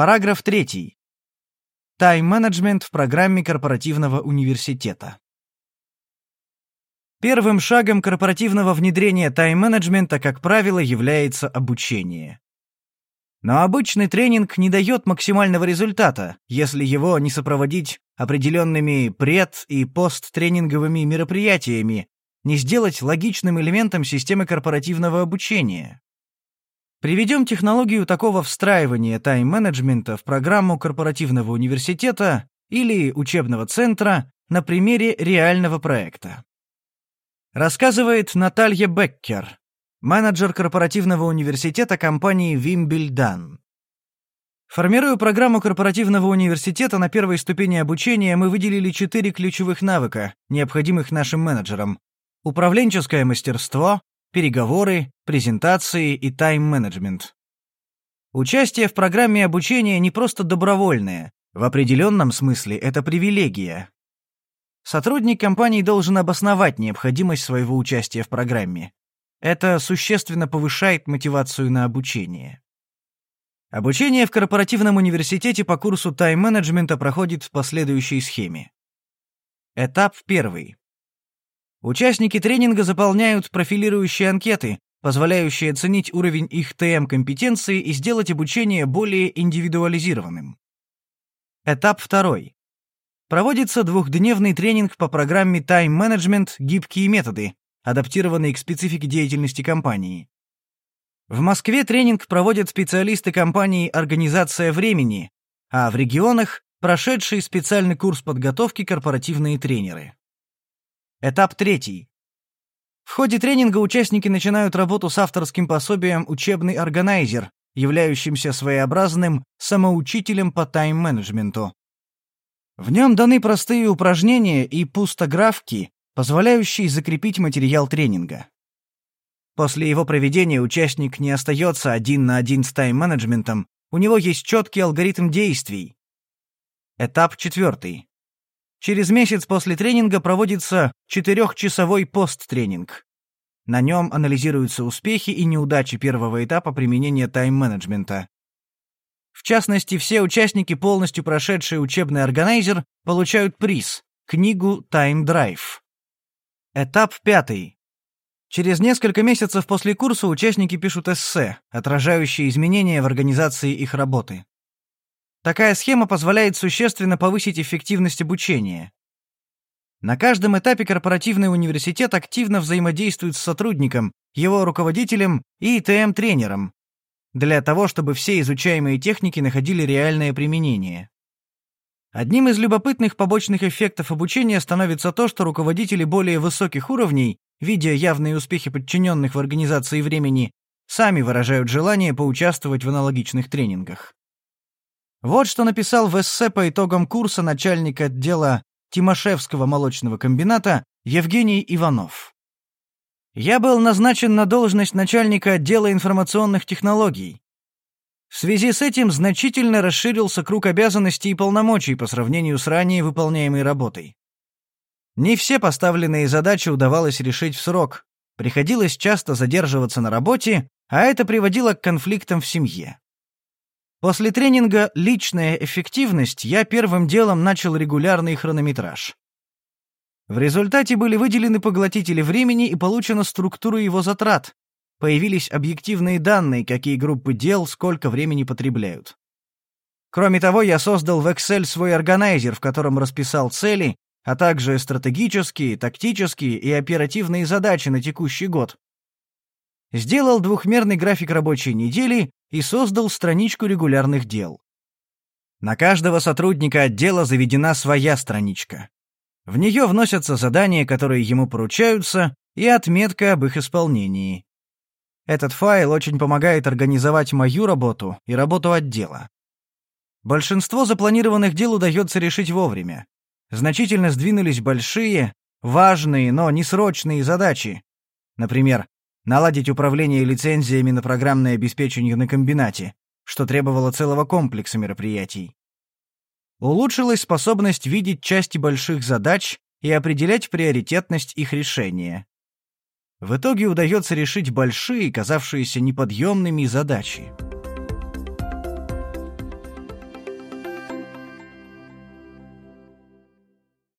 Параграф 3. Тайм-менеджмент в программе корпоративного университета. Первым шагом корпоративного внедрения тайм-менеджмента, как правило, является обучение. Но обычный тренинг не дает максимального результата, если его не сопроводить определенными пред- и посттренинговыми мероприятиями, не сделать логичным элементом системы корпоративного обучения. Приведем технологию такого встраивания тайм-менеджмента в программу корпоративного университета или учебного центра на примере реального проекта. Рассказывает Наталья Беккер, менеджер корпоративного университета компании Вимбельдан. Формируя программу корпоративного университета на первой ступени обучения, мы выделили четыре ключевых навыка, необходимых нашим менеджерам. Управленческое мастерство, переговоры, презентации и тайм-менеджмент. Участие в программе обучения не просто добровольное, в определенном смысле это привилегия. Сотрудник компании должен обосновать необходимость своего участия в программе. Это существенно повышает мотивацию на обучение. Обучение в корпоративном университете по курсу тайм-менеджмента проходит в последующей схеме. Этап первый. Участники тренинга заполняют профилирующие анкеты, позволяющие оценить уровень их ТМ-компетенции и сделать обучение более индивидуализированным. Этап второй. Проводится двухдневный тренинг по программе Time Management «Гибкие методы», адаптированный к специфике деятельности компании. В Москве тренинг проводят специалисты компании «Организация времени», а в регионах – прошедшие специальный курс подготовки корпоративные тренеры. Этап третий. В ходе тренинга участники начинают работу с авторским пособием «Учебный органайзер», являющимся своеобразным самоучителем по тайм-менеджменту. В нем даны простые упражнения и пустографки, позволяющие закрепить материал тренинга. После его проведения участник не остается один на один с тайм-менеджментом, у него есть четкий алгоритм действий. Этап четвертый. Через месяц после тренинга проводится четырехчасовой посттренинг. На нем анализируются успехи и неудачи первого этапа применения тайм-менеджмента. В частности, все участники, полностью прошедшие учебный органайзер, получают приз – книгу Time Drive. Этап пятый. Через несколько месяцев после курса участники пишут эссе, отражающие изменения в организации их работы. Такая схема позволяет существенно повысить эффективность обучения. На каждом этапе корпоративный университет активно взаимодействует с сотрудником, его руководителем и ИТМ-тренером, для того, чтобы все изучаемые техники находили реальное применение. Одним из любопытных побочных эффектов обучения становится то, что руководители более высоких уровней, видя явные успехи подчиненных в организации времени, сами выражают желание поучаствовать в аналогичных тренингах. Вот что написал в эссе по итогам курса начальник отдела Тимошевского молочного комбината Евгений Иванов. Я был назначен на должность начальника отдела информационных технологий. В связи с этим значительно расширился круг обязанностей и полномочий по сравнению с ранее выполняемой работой. Не все поставленные задачи удавалось решить в срок, приходилось часто задерживаться на работе, а это приводило к конфликтам в семье. После тренинга «Личная эффективность» я первым делом начал регулярный хронометраж. В результате были выделены поглотители времени и получена структура его затрат. Появились объективные данные, какие группы дел сколько времени потребляют. Кроме того, я создал в Excel свой органайзер, в котором расписал цели, а также стратегические, тактические и оперативные задачи на текущий год, сделал двухмерный график рабочей недели и создал страничку регулярных дел. На каждого сотрудника отдела заведена своя страничка. В нее вносятся задания, которые ему поручаются, и отметка об их исполнении. Этот файл очень помогает организовать мою работу и работу отдела. Большинство запланированных дел удается решить вовремя. Значительно сдвинулись большие, важные, но не срочные задачи. Например, наладить управление лицензиями на программное обеспечение на комбинате, что требовало целого комплекса мероприятий. Улучшилась способность видеть части больших задач и определять приоритетность их решения. В итоге удается решить большие, казавшиеся неподъемными задачи.